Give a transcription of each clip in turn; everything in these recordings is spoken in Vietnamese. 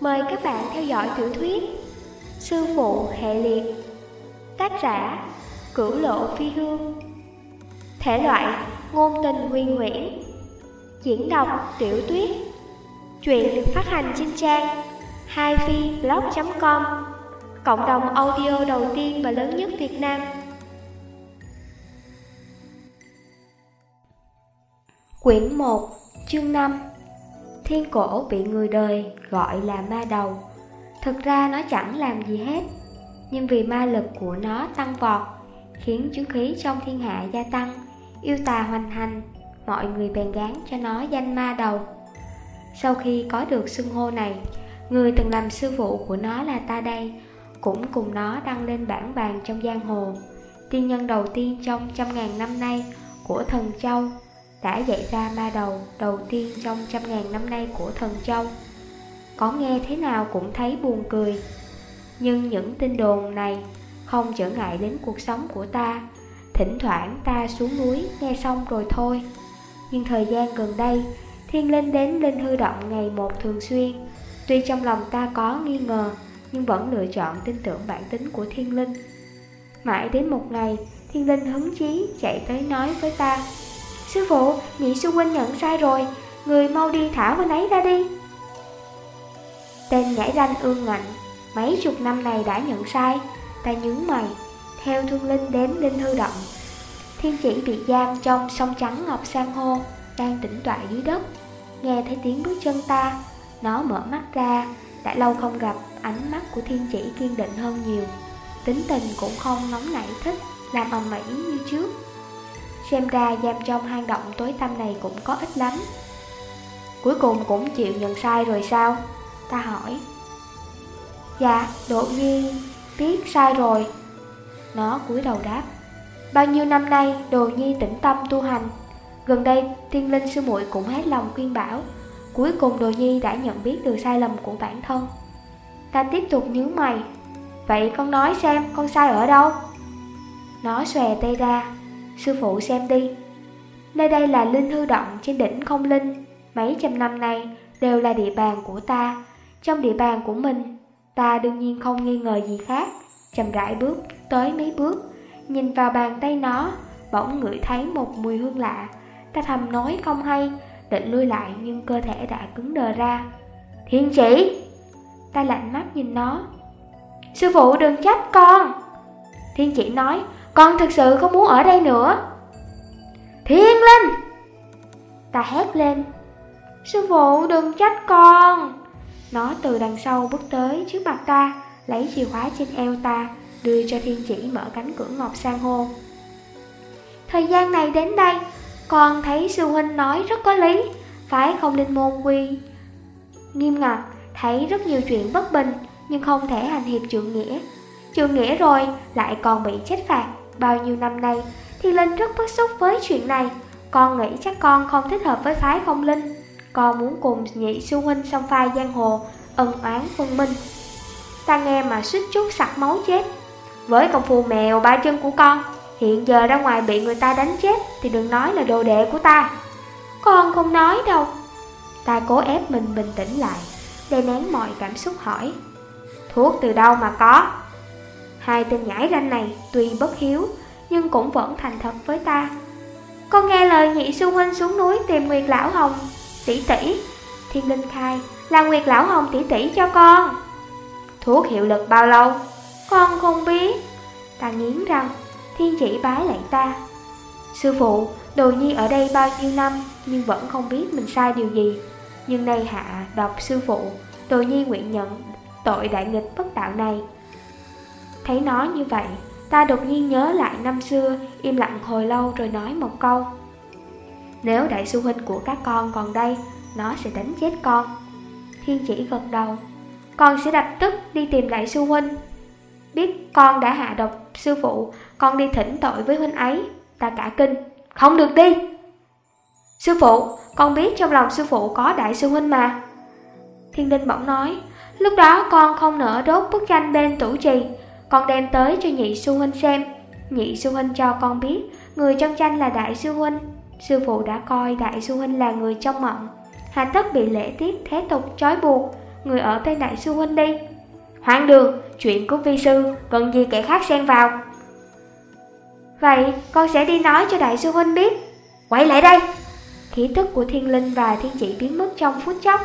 Mời các bạn theo dõi tiểu thuyết Sư phụ hệ liệt, Tác giả Cửu lộ phi hương. Thể loại Ngôn tình huyền nguyễn. Diễn đọc Tiểu tuyết. Chuyện được phát hành trên trang haifiblog.com Cộng đồng audio đầu tiên và lớn nhất Việt Nam. Quyển 1 Chương 5 Thiên cổ bị người đời gọi là ma đầu. Thực ra nó chẳng làm gì hết, Nhưng vì ma lực của nó tăng vọt, Khiến chứng khí trong thiên hạ gia tăng, Yêu tà hoành hành, Mọi người bèn gán cho nó danh ma đầu. Sau khi có được xưng hô này, Người từng làm sư phụ của nó là ta đây Cũng cùng nó đăng lên bảng vàng trong giang hồ. Tiên nhân đầu tiên trong trăm ngàn năm nay Của thần châu đã dạy ra ma đầu đầu tiên trong trăm ngàn năm nay của thần châu. Có nghe thế nào cũng thấy buồn cười. Nhưng những tin đồn này không trở ngại đến cuộc sống của ta. Thỉnh thoảng ta xuống núi nghe xong rồi thôi. Nhưng thời gian gần đây, thiên linh đến linh hư động ngày một thường xuyên. Tuy trong lòng ta có nghi ngờ, nhưng vẫn lựa chọn tin tưởng bản tính của thiên linh. Mãi đến một ngày, thiên linh hứng chí chạy tới nói với ta Sư phụ, nhị sư huynh nhận sai rồi. Người mau đi thả huynh ấy ra đi. Tên nhảy ranh ương ngạnh Mấy chục năm này đã nhận sai. Ta nhướng mày Theo thương linh đến linh hư động. Thiên chỉ bị giam trong sông trắng ngọc san hô Đang tĩnh tọa dưới đất. Nghe thấy tiếng bước chân ta Nó mở mắt ra. Đã lâu không gặp Ánh mắt của thiên chỉ kiên định hơn nhiều. Tính tình cũng không nóng nảy thích Làm ầm ĩ như trước. Xem ra giam trong hang động tối tăm này cũng có ít lắm. Cuối cùng cũng chịu nhận sai rồi sao? Ta hỏi. Dạ, đột nhi biết sai rồi. Nó cúi đầu đáp. Bao nhiêu năm nay đồ nhi tĩnh tâm tu hành. Gần đây thiên linh sư muội cũng hết lòng khuyên bảo. Cuối cùng đồ nhi đã nhận biết được sai lầm của bản thân. Ta tiếp tục nhớ mày. Vậy con nói xem con sai ở đâu? Nó xòe tay ra. Sư phụ xem đi. Nơi đây là linh hư động trên đỉnh không linh. Mấy trăm năm nay đều là địa bàn của ta. Trong địa bàn của mình, Ta đương nhiên không nghi ngờ gì khác. Chầm rãi bước tới mấy bước, Nhìn vào bàn tay nó, Bỗng ngửi thấy một mùi hương lạ. Ta thầm nói không hay, Định lui lại nhưng cơ thể đã cứng đờ ra. Thiên chỉ! Ta lạnh mắt nhìn nó. Sư phụ đừng trách con! Thiên chỉ nói con thực sự không muốn ở đây nữa. Thiên Linh! Ta hét lên. Sư phụ, đừng trách con. Nó từ đằng sau bước tới trước mặt ta, Lấy chìa khóa trên eo ta, Đưa cho thiên chỉ mở cánh cửa ngọc sang hô. Thời gian này đến đây, Con thấy sư huynh nói rất có lý, Phải không linh môn quy? Nghiêm ngặt, Thấy rất nhiều chuyện bất bình, Nhưng không thể hành hiệp trượng nghĩa. Trượng nghĩa rồi lại còn bị chết phạt. Bao nhiêu năm nay Thì Linh rất bức xúc với chuyện này. Con nghĩ chắc con không thích hợp với phái phong linh. Con muốn cùng nhị sư huynh song phai giang hồ, Ân oán phân minh. Ta nghe mà suýt chút sặc máu chết. Với công phu mèo ba chân của con, Hiện giờ ra ngoài bị người ta đánh chết Thì đừng nói là đồ đệ của ta. Con không nói đâu. Ta cố ép mình bình tĩnh lại, Để nén mọi cảm xúc hỏi. Thuốc từ đâu mà có? Hai tên nhãi ranh này tuy bất hiếu Nhưng cũng vẫn thành thật với ta. Con nghe lời nhị sư huynh xuống núi tìm Nguyệt Lão Hồng Tỷ tỷ Thiên Linh khai là Nguyệt Lão Hồng tỷ tỷ cho con. Thuốc hiệu lực bao lâu? Con không biết. Ta nghiến răng Thiên chỉ bái lại ta. Sư phụ, đồ nhi ở đây bao nhiêu năm Nhưng vẫn không biết mình sai điều gì. Nhưng nay hạ đọc sư phụ Đồ nhi nguyện nhận tội đại nghịch bất đạo này. Thấy nó như vậy, ta đột nhiên nhớ lại năm xưa, im lặng hồi lâu rồi nói một câu. Nếu đại sư huynh của các con còn đây, nó sẽ đánh chết con. Thiên chỉ gật đầu, con sẽ lập tức đi tìm đại sư huynh. Biết con đã hạ độc sư phụ, con đi thỉnh tội với huynh ấy. Ta cả kinh, không được đi. Sư phụ, con biết trong lòng sư phụ có đại sư huynh mà. Thiên Đinh bỗng nói, lúc đó con không nỡ đốt bức tranh bên tủ trì, con đem tới cho nhị sư huynh xem Nhị sư huynh cho con biết Người trong tranh là đại sư huynh Sư phụ đã coi đại sư huynh là người trong mộng Hà tất bị lễ tiết thế tục trói buộc người ở bên đại sư huynh đi. Hoang đường, chuyện của vi sư, cần gì kẻ khác xen vào. Vậy con sẽ đi nói cho đại sư huynh biết. Quay lại đây! Khí tức của thiên linh và thiên chỉ biến mất trong phút chốc.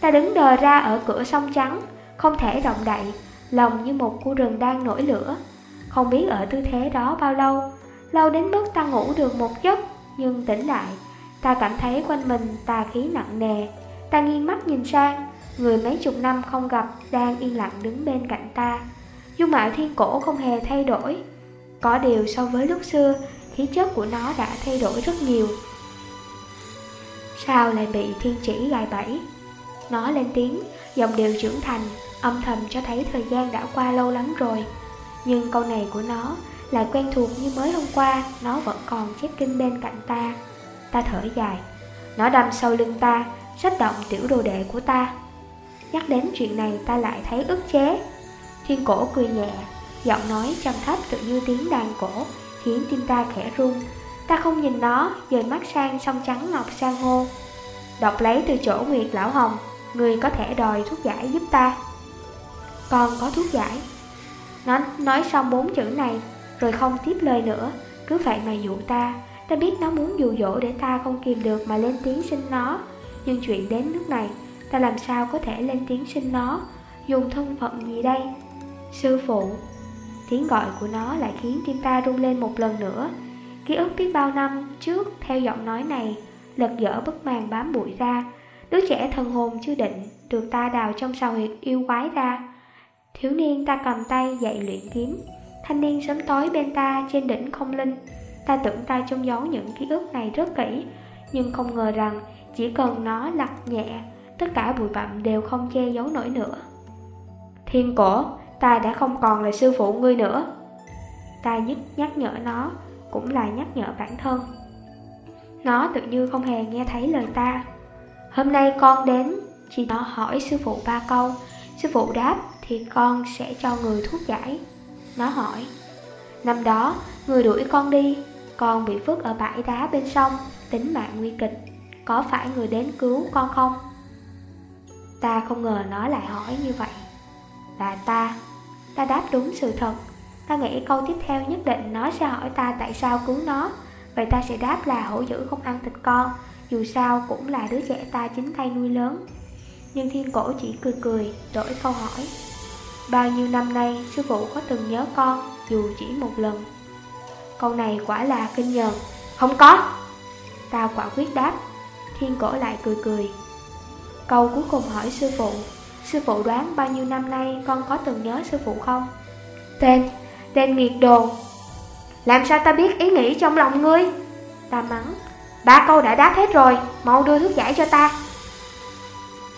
Ta đứng đờ ra ở cửa sông trắng, không thể động đậy, lòng như một khu rừng đang nổi lửa. Không biết ở tư thế đó bao lâu, lâu đến mức ta ngủ được một giấc, nhưng tỉnh lại, ta cảm thấy quanh mình tà khí nặng nề. Ta nghiêng mắt nhìn sang, người mấy chục năm không gặp đang yên lặng đứng bên cạnh ta. Dung mạo thiên cổ không hề thay đổi. Có điều so với lúc xưa, khí chất của nó đã thay đổi rất nhiều. Sao lại bị thiên chỉ gài bẫy? Nó lên tiếng, giọng điệu trưởng thành, âm thầm cho thấy thời gian đã qua lâu lắm rồi. Nhưng câu này của nó lại quen thuộc như mới hôm qua, nó vẫn còn chép kinh bên cạnh ta. Ta thở dài, nó đâm sau lưng ta, sách động tiểu đồ đệ của ta. Nhắc đến chuyện này ta lại thấy ức chế. Thiên cổ cười nhẹ, giọng nói trầm thấp tự như tiếng đàn cổ, khiến tim ta khẽ run. Ta không nhìn nó, dời mắt sang sông trắng ngọc sang hô. Đọc lấy từ chỗ Nguyệt Lão Hồng, người có thể đòi thuốc giải giúp ta. Con có thuốc giải. Nó nói xong bốn chữ này, rồi không tiếp lời nữa, cứ vậy mà dụ ta. Ta biết nó muốn dụ dỗ để ta không kìm được mà lên tiếng xin nó. Nhưng chuyện đến nước này, ta làm sao có thể lên tiếng xin nó, dùng thân phận gì đây? Sư phụ, tiếng gọi của nó lại khiến tim ta rung lên một lần nữa. Ký ức biết bao năm trước theo giọng nói này, lật dở bức màn bám bụi ra. Đứa trẻ thần hồn chưa định, được ta đào trong sào huyệt yêu quái ra. Thiếu niên ta cầm tay dạy luyện kiếm, thanh niên sớm tối bên ta trên đỉnh không linh. Ta tưởng ta trông giấu những ký ức này rất kỹ, nhưng không ngờ rằng chỉ cần nó lặt nhẹ, tất cả bụi bặm đều không che giấu nổi nữa. Thiên cổ, ta đã không còn là sư phụ ngươi nữa. Ta nhất nhắc nhở nó, cũng là nhắc nhở bản thân. Nó tự như không hề nghe thấy lời ta. Hôm nay con đến, chị nó hỏi sư phụ ba câu, sư phụ đáp thì con sẽ cho người thuốc giải. Nó hỏi, năm đó người đuổi con đi, con bị vứt ở bãi đá bên sông, tính mạng nguy kịch, có phải người đến cứu con không? Ta không ngờ nó lại hỏi như vậy. Là ta, ta đáp đúng sự thật. Ta nghĩ câu tiếp theo nhất định nó sẽ hỏi ta tại sao cứu nó. Vậy ta sẽ đáp là hổ dữ không ăn thịt con, dù sao cũng là đứa trẻ ta chính tay nuôi lớn. Nhưng thiên cổ chỉ cười cười, đổi câu hỏi. Bao nhiêu năm nay sư phụ có từng nhớ con, dù chỉ một lần. Câu này quả là kinh nhờn. Không có. Ta quả quyết đáp. Thiên cổ lại cười cười. Câu cuối cùng hỏi sư phụ. Sư phụ đoán bao nhiêu năm nay con có từng nhớ sư phụ không? Tên, tên nghiệt đồ. Làm sao ta biết ý nghĩ trong lòng ngươi? Ta mắng. Ba câu đã đáp hết rồi, mau đưa thuốc giải cho ta.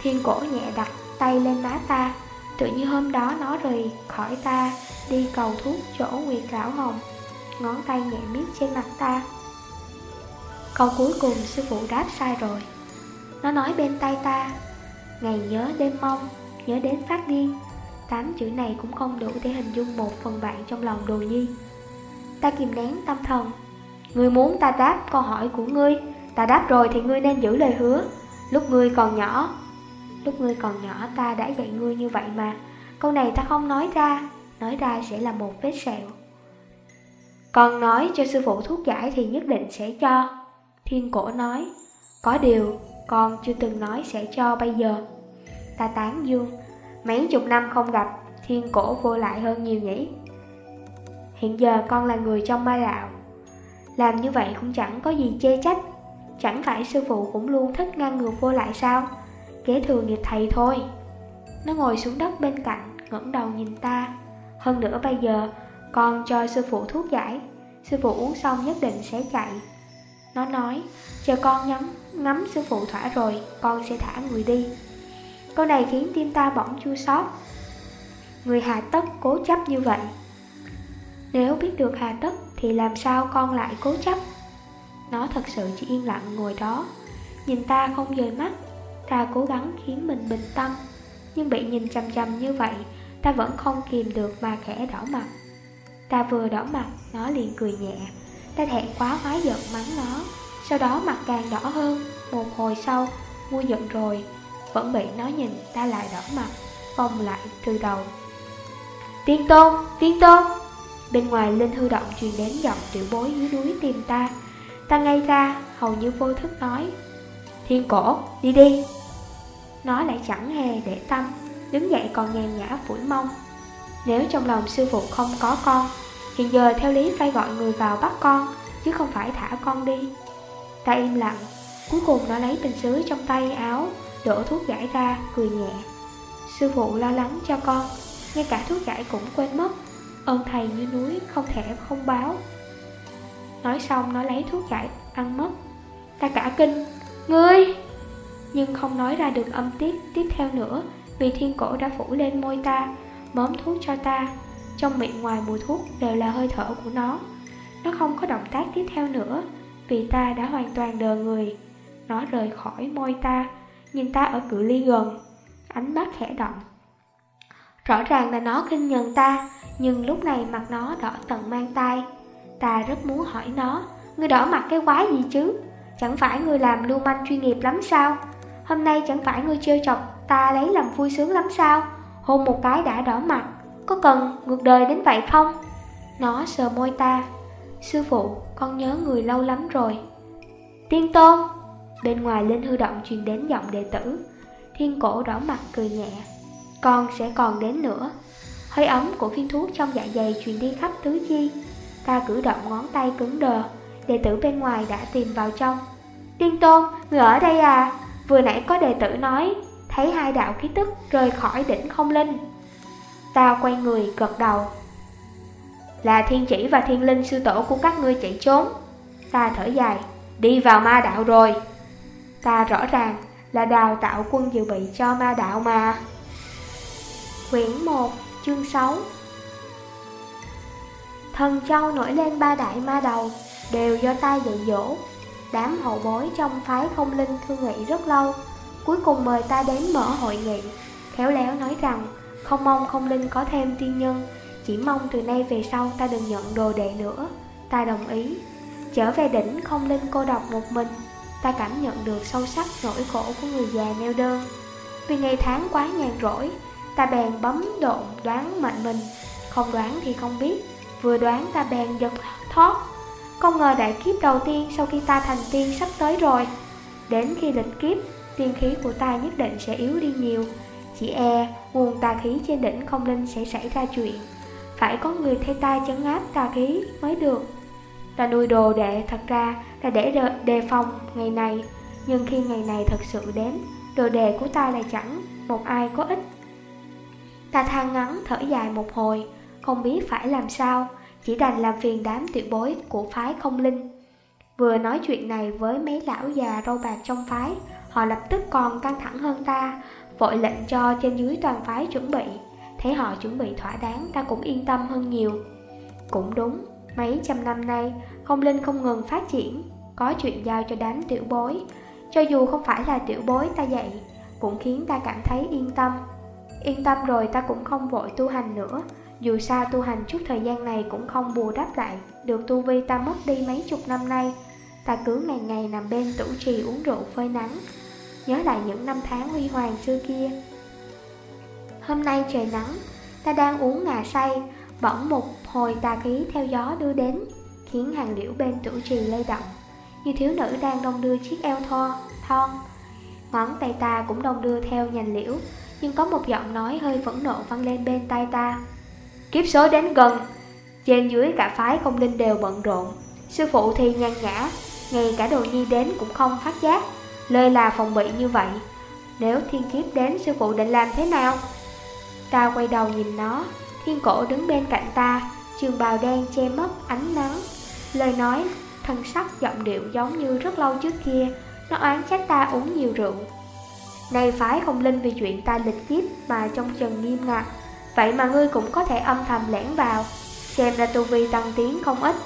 Thiên cổ nhẹ đặt tay lên má ta, tự như hôm đó nó rời khỏi ta, đi cầu thuốc chỗ Nguyệt Lão Hồng. Ngón tay nhẹ miết trên mặt ta. Câu cuối cùng sư phụ đáp sai rồi. Nó nói bên tay ta, ngày nhớ đêm mong, nhớ đến phát điên. Tám chữ này cũng không đủ để hình dung một phần bạn trong lòng đồ nhi. Ta kìm nén tâm thần. Ngươi muốn ta đáp câu hỏi của ngươi, ta đáp rồi thì ngươi nên giữ lời hứa. Lúc ngươi còn nhỏ, lúc ngươi còn nhỏ ta đã dạy ngươi như vậy mà. Câu này ta không nói ra, nói ra sẽ là một vết sẹo. Con nói cho sư phụ thuốc giải thì nhất định sẽ cho. Thiên cổ nói, có điều con chưa từng nói sẽ cho bây giờ. Ta tán dương, mấy chục năm không gặp, thiên cổ vô lại hơn nhiều nhỉ. Hiện giờ con là người trong ma đạo. Làm như vậy cũng chẳng có gì chê trách. Chẳng phải sư phụ cũng luôn thích ngăn ngược vô lại sao? Kế thừa nghiệp thầy thôi. Nó ngồi xuống đất bên cạnh, ngẩng đầu nhìn ta. Hơn nữa bây giờ, con cho sư phụ thuốc giải. Sư phụ uống xong nhất định sẽ chạy. Nó nói, chờ con nhắm ngắm sư phụ thỏa rồi, con sẽ thả người đi. Câu này khiến tim ta bỗng chua xót. Người hà tất cố chấp như vậy. Nếu biết được hà tất thì làm sao con lại cố chấp? Nó thật sự chỉ yên lặng ngồi đó, nhìn ta không rời mắt. Ta cố gắng khiến mình bình tâm, nhưng bị nhìn chầm chầm như vậy, ta vẫn không kìm được mà khẽ đỏ mặt. Ta vừa đỏ mặt, nó liền cười nhẹ. Ta thẹn quá hóa giận mắng nó, sau đó mặt càng đỏ hơn. Một hồi sau, mua giận rồi, vẫn bị nó nhìn ta lại đỏ mặt, vòng lại từ đầu. Tiên tôn, tiên tôn! Bên ngoài linh hư động truyền đến giọng tiểu bối dưới núi tìm ta. Ta ngay ra, hầu như vô thức nói. Thiên cổ, đi đi! Nó lại chẳng hề để tâm, đứng dậy còn nhàn nhã phủi mông. Nếu trong lòng sư phụ không có con, hiện giờ theo lý phải gọi người vào bắt con, chứ không phải thả con đi. Ta im lặng, cuối cùng nó lấy bình sứ trong tay áo, đổ thuốc giải ra, cười nhẹ. Sư phụ lo lắng cho con, ngay cả thuốc giải cũng quên mất, ơn thầy như núi không thể không báo. Nói xong nó lấy thuốc giải ăn mất. Ta cả kinh, ngươi! Nhưng không nói ra được âm tiết tiếp theo nữa, vì thiên cổ đã phủ lên môi ta, móm thuốc cho ta. Trong miệng ngoài mùi thuốc đều là hơi thở của nó. Nó không có động tác tiếp theo nữa, vì ta đã hoàn toàn đờ người. Nó rời khỏi môi ta, nhìn ta ở cự ly gần, ánh mắt khẽ động. Rõ ràng là nó kinh nhận ta, nhưng lúc này mặt nó đỏ tận mang tay. Ta rất muốn hỏi nó, ngươi đỏ mặt cái quái gì chứ? Chẳng phải ngươi làm lưu manh chuyên nghiệp lắm sao? Hôm nay chẳng phải ngươi chơi chọc ta lấy làm vui sướng lắm sao? Hôn một cái đã đỏ mặt, có cần ngược đời đến vậy không? Nó sờ môi ta. Sư phụ, con nhớ người lâu lắm rồi. Tiên tôn! Bên ngoài linh hư động truyền đến giọng đệ tử. Thiên cổ đỏ mặt cười nhẹ. Con sẽ còn đến nữa. Hơi ấm của viên thuốc trong dạ dày truyền đi khắp tứ chi. Ta cử động ngón tay cứng đờ. Đệ tử bên ngoài đã tìm vào trong. Tiên tôn, người ở đây à? Vừa nãy có đệ tử nói, thấy hai đạo khí tức rời khỏi đỉnh không linh. Ta quay người gật đầu. Là thiên chỉ và thiên linh sư tổ của các ngươi chạy trốn. Ta thở dài, đi vào ma đạo rồi. Ta rõ ràng là đào tạo quân dự bị cho ma đạo mà. Quyển 1, chương 6 Thần châu nổi lên ba đại ma đầu, đều do ta dạy dỗ. Đám hậu bối trong phái không linh thương nghị rất lâu, cuối cùng mời ta đến mở hội nghị. Khéo léo nói rằng, không mong không linh có thêm tiên nhân, chỉ mong từ nay về sau ta đừng nhận đồ đệ nữa. Ta đồng ý. Trở về đỉnh không linh cô độc một mình, ta cảm nhận được sâu sắc nỗi khổ của người già neo đơn. Vì ngày tháng quá nhàn rỗi, ta bèn bấm độn đoán mệnh mình, không đoán thì không biết, vừa đoán ta bèn giật thoát. Không ngờ đại kiếp đầu tiên sau khi ta thành tiên sắp tới rồi. Đến khi lịch kiếp, tiên khí của ta nhất định sẽ yếu đi nhiều. Chỉ e, nguồn tà khí trên đỉnh không linh sẽ xảy ra chuyện. Phải có người thay ta chấn áp tà khí mới được. Ta nuôi đồ đệ thật ra là để đề phòng ngày này Nhưng khi ngày này thật sự đến Đồ đề của ta lại chẳng một ai có ích Ta than ngắn thở dài một hồi Không biết phải làm sao Chỉ đành làm phiền đám tuyệt bối của phái không linh. Vừa nói chuyện này với mấy lão già râu bạc trong phái Họ lập tức còn căng thẳng hơn ta Vội lệnh cho trên dưới toàn phái chuẩn bị. Thấy họ chuẩn bị thỏa đáng ta cũng yên tâm hơn nhiều. Cũng đúng, mấy trăm năm nay không linh không ngừng phát triển Có chuyện giao cho đám tiểu bối. Cho dù không phải là tiểu bối ta dạy Cũng khiến ta cảm thấy yên tâm. Yên tâm rồi ta cũng không vội tu hành nữa. Dù sao tu hành chút thời gian này cũng không bù đắp lại Được tu vi ta mất đi mấy chục năm nay. Ta cứ ngày ngày nằm bên tủ trì uống rượu phơi nắng Nhớ lại những năm tháng huy hoàng xưa kia. Hôm nay trời nắng Ta đang uống ngà say Bỗng một hồi tà khí theo gió đưa đến khiến hàng liễu bên tủ trì lay động, như thiếu nữ đang đông đưa chiếc eo thon thon. Ngón tay ta cũng đông đưa theo nhành liễu, nhưng có một giọng nói hơi phẫn nộ vang lên bên tai ta. Kiếp số đến gần, trên dưới cả phái công linh đều bận rộn, sư phụ thì nhàn nhã, ngay cả đồ nhi đến cũng không phát giác, lơi là phòng bị như vậy. Nếu thiên kiếp đến sư phụ định làm thế nào? Ta quay đầu nhìn nó, thiên cổ đứng bên cạnh ta, trường bào đen che mất ánh nắng Lời nói, thân sắc giọng điệu giống như rất lâu trước kia Nó oán trách ta uống nhiều rượu này phái không linh vì chuyện ta lịch kiếp mà trong trần nghiêm ngặt. Vậy mà ngươi cũng có thể âm thầm lẻn vào Xem ra tu vi tăng tiến không ít.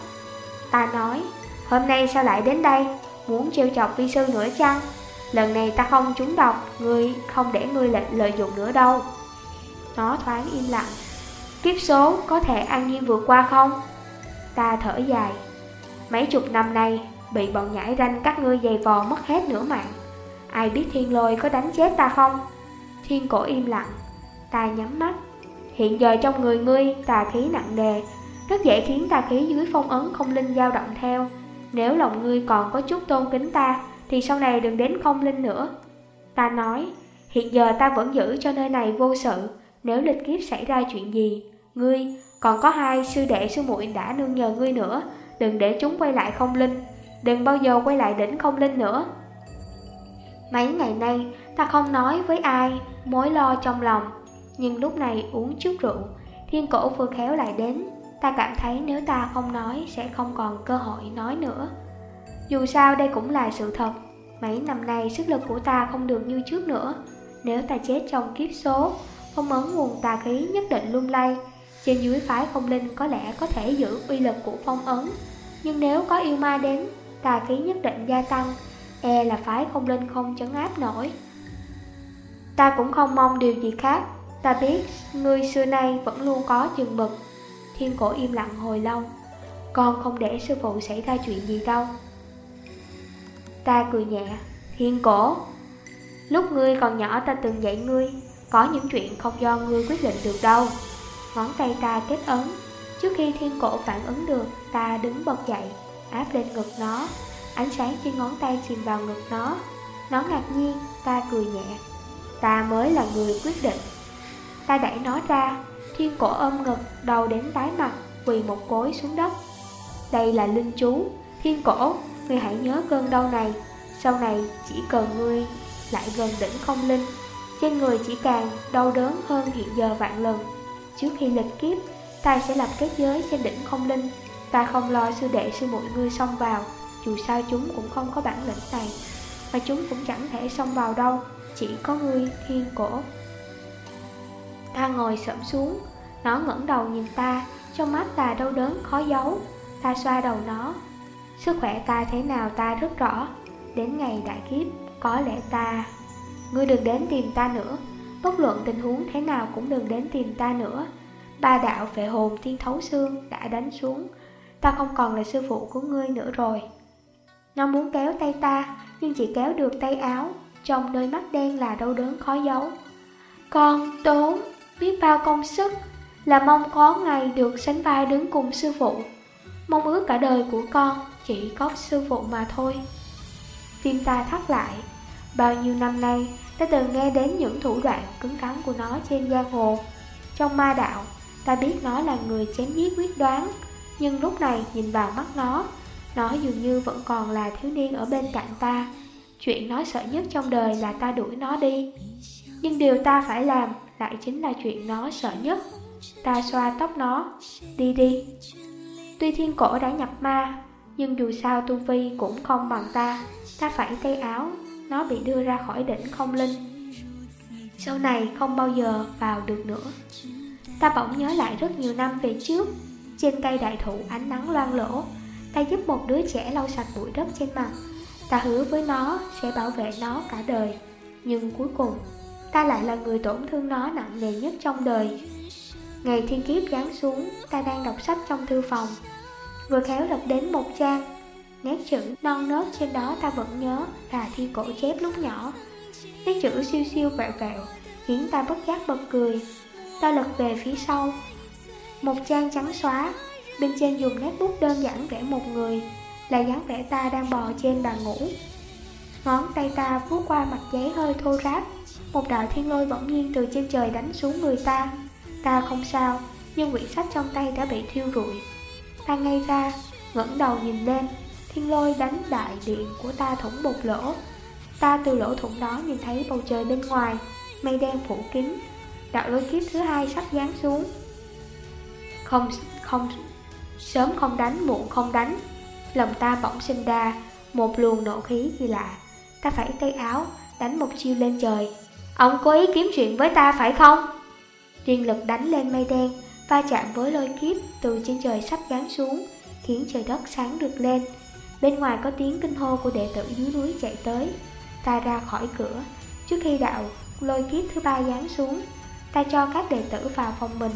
Ta nói, hôm nay sao lại đến đây? Muốn trêu chọc vi sư nữa chăng? Lần này ta không trúng độc Ngươi không để ngươi lợi, lợi dụng nữa đâu. Nó thoáng im lặng. Kiếp số có thể an nhiên vượt qua không? Ta thở dài. Mấy chục năm nay Bị bọn nhảy ranh các ngươi dày vò mất hết nửa mạng. Ai biết thiên lôi có đánh chết ta không? Thiên cổ im lặng, ta nhắm mắt. Hiện giờ trong người ngươi tà khí nặng nề, rất dễ khiến tà khí dưới phong ấn không linh dao động theo. Nếu lòng ngươi còn có chút tôn kính ta, thì sau này đừng đến không linh nữa. Ta nói, hiện giờ ta vẫn giữ cho nơi này vô sự, nếu lịch kiếp xảy ra chuyện gì, ngươi còn có hai sư đệ sư muội đã nương nhờ ngươi nữa, đừng để chúng quay lại không linh, đừng bao giờ quay lại đỉnh không linh nữa. Mấy ngày nay, ta không nói với ai mối lo trong lòng, nhưng lúc này uống chút rượu, thiên cổ vừa khéo lại đến, ta cảm thấy nếu ta không nói sẽ không còn cơ hội nói nữa. Dù sao đây cũng là sự thật, mấy năm nay sức lực của ta không được như trước nữa, nếu ta chết trong kiếp số, phong ấn nguồn tà khí nhất định lung lay, trên dưới phái không linh có lẽ có thể giữ uy lực của phong ấn, nhưng nếu có yêu ma đến, tà khí nhất định gia tăng, e là phái không linh không chấn áp nổi. Ta cũng không mong điều gì khác, ta biết ngươi xưa nay vẫn luôn có chừng mực. Thiên cổ im lặng hồi lâu, con không để sư phụ xảy ra chuyện gì đâu. Ta cười nhẹ, thiên cổ, lúc ngươi còn nhỏ ta từng dạy ngươi, có những chuyện không do ngươi quyết định được đâu. Ngón tay ta kết ấn, trước khi thiên cổ phản ứng được, ta đứng bật dậy, áp lên ngực nó, ánh sáng trên ngón tay chìm vào ngực nó. Nó ngạc nhiên, ta cười nhẹ. Ta mới là người quyết định. Ta đẩy nó ra, thiên cổ ôm ngực, đầu đến tái mặt, quỳ một gối xuống đất. Đây là linh chú, thiên cổ, ngươi hãy nhớ cơn đau này. Sau này chỉ cần ngươi lại gần đỉnh không linh, trên người chỉ càng đau đớn hơn hiện giờ vạn lần. Trước khi lịch kiếp, ta sẽ lập kết giới trên đỉnh không linh. Ta không lo sư đệ sư muội ngươi xông vào, dù sao chúng cũng không có bản lĩnh này, Mà chúng cũng chẳng thể xông vào đâu, Chỉ có ngươi, thiên cổ. Ta ngồi sẫm xuống, Nó ngẩng đầu nhìn ta, Trong mắt ta đau đớn khó giấu, Ta xoa đầu nó. Sức khỏe ta thế nào ta rất rõ, Đến ngày đại kiếp Có lẽ ta, Ngươi đừng đến tìm ta nữa. Bất luận tình huống thế nào cũng đừng đến tìm ta nữa. Ba đạo phệ hồn thiên thấu xương đã đánh xuống, Ta không còn là sư phụ của ngươi nữa rồi nó muốn kéo tay ta, nhưng chỉ kéo được tay áo, trong đôi mắt đen là đau đớn khó giấu. Con tốn, biết bao công sức, là mong có ngày được sánh vai đứng cùng sư phụ. Mong ước cả đời của con chỉ có sư phụ mà thôi. Tim ta thắt lại, bao nhiêu năm nay ta từng nghe đến những thủ đoạn cứng cắn của nó trên giang hồ. Trong ma đạo, ta biết nó là người chém giết quyết đoán, nhưng lúc này nhìn vào mắt nó, nó dường như vẫn còn là thiếu niên ở bên cạnh ta. Chuyện nó sợ nhất trong đời là ta đuổi nó đi. Nhưng điều ta phải làm lại chính là chuyện nó sợ nhất. Ta xoa tóc nó. Đi đi. Tuy thiên cổ đã nhập ma, Nhưng dù sao tu vi cũng không bằng ta. Ta phải tay áo. Nó bị đưa ra khỏi đỉnh không linh. Sau này không bao giờ vào được nữa. Ta bỗng nhớ lại rất nhiều năm về trước. Trên cây đại thụ ánh nắng loang lỗ Ta giúp một đứa trẻ lau sạch bụi đất trên mặt. Ta hứa với nó sẽ bảo vệ nó cả đời. Nhưng cuối cùng, Ta lại là người tổn thương nó nặng nề nhất trong đời. Ngày thiên kiếp giáng xuống, Ta đang đọc sách trong thư phòng. Vừa khéo lật đến một trang, Nét chữ non nớt trên đó ta vẫn nhớ Là thi cổ chép lúc nhỏ. Nét chữ siêu siêu vẹo vẹo, Khiến ta bất giác bật cười. Ta lật về phía sau. Một trang trắng xóa Bên trên dùng nét bút đơn giản vẽ một người, Là dáng vẽ ta đang bò trên bàn ngủ. Ngón tay ta vuốt qua mặt giấy hơi thô ráp, Một đạo thiên lôi bỗng nhiên từ trên trời đánh xuống người ta. Ta không sao, Nhưng quyển sách trong tay đã bị thiêu rụi. Ta ngay ra, ngẩng đầu nhìn lên, Thiên lôi đánh đại điện của ta thủng một lỗ. Ta từ lỗ thủng đó nhìn thấy bầu trời bên ngoài, Mây đen phủ kín, Đạo lôi kiếp thứ hai sắp giáng xuống. Không không Sớm không đánh, muộn không đánh. Lòng ta bỗng sinh ra Một luồng nộ khí kỳ lạ. Ta phải tay áo, đánh một chiêu lên trời. Ông có ý kiếm chuyện với ta phải không? Riêng lực đánh lên mây đen Va chạm với lôi kiếp từ trên trời sắp giáng xuống Khiến trời đất sáng được lên. Bên ngoài có tiếng kinh hô của đệ tử dưới núi chạy tới. Ta ra khỏi cửa Trước khi đạo lôi kiếp thứ ba giáng xuống Ta cho các đệ tử vào phòng mình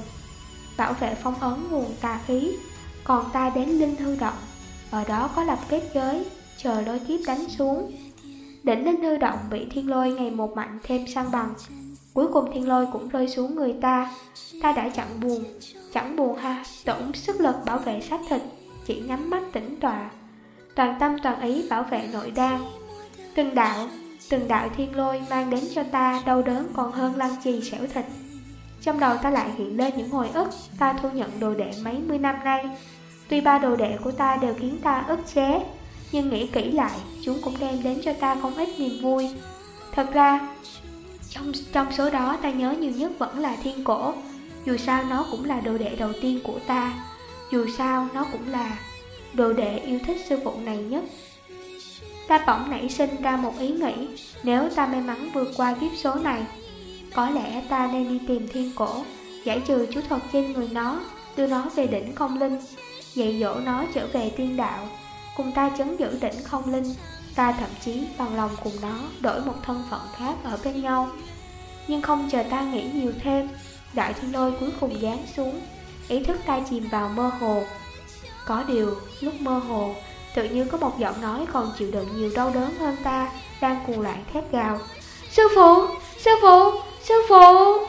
Bảo vệ phong ấn nguồn tà khí còn ta đến linh hư động. Ở đó có lập kết giới, Chờ lôi kiếp đánh xuống. Đỉnh linh hư động bị thiên lôi ngày một mạnh thêm sang bằng. Cuối cùng thiên lôi cũng rơi xuống người ta. Ta đã chẳng buồn Chẳng buồn ha, Tổn sức lực bảo vệ xác thịt, Chỉ nhắm mắt tĩnh tọa. Toàn tâm toàn ý bảo vệ nội đan. Từng đạo Từng đạo thiên lôi mang đến cho ta đau đớn còn hơn lăng trì xẻo thịt. Trong đầu ta lại hiện lên những hồi ức Ta thu nhận đồ đệ mấy mươi năm nay. Tuy ba đồ đệ của ta đều khiến ta ức chế Nhưng nghĩ kỹ lại Chúng cũng đem đến cho ta không ít niềm vui. Thật ra trong, trong số đó ta nhớ nhiều nhất vẫn là thiên cổ. Dù sao nó cũng là đồ đệ đầu tiên của ta. Dù sao nó cũng là đồ đệ yêu thích sư phụ này nhất. Ta bỗng nảy sinh ra một ý nghĩ Nếu ta may mắn vượt qua kiếp số này có lẽ ta nên đi tìm thiên cổ Giải trừ chú thuật trên người nó Đưa nó về đỉnh không linh Dạy dỗ nó trở về tiên đạo. Cùng ta chấn giữ đỉnh không linh Ta thậm chí bằng lòng cùng nó đổi một thân phận khác ở bên nhau. Nhưng không chờ ta nghĩ nhiều thêm Đại thiên lôi cuối cùng giáng xuống Ý thức ta chìm vào mơ hồ. Có điều, lúc mơ hồ Tự nhiên có một giọng nói còn chịu đựng nhiều đau đớn hơn ta Đang cuồng loạn thét gào. Sư phụ, sư phụ, sư phụ!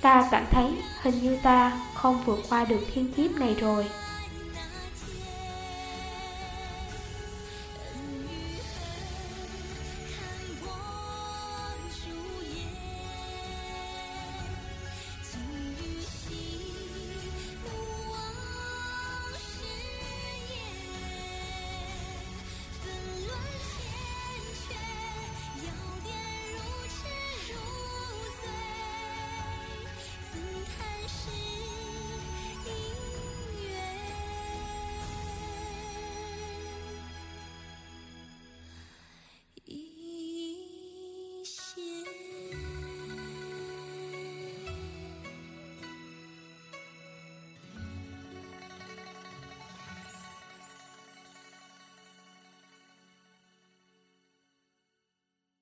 Ta cảm thấy hình như ta không vượt qua được thiên kiếp này rồi.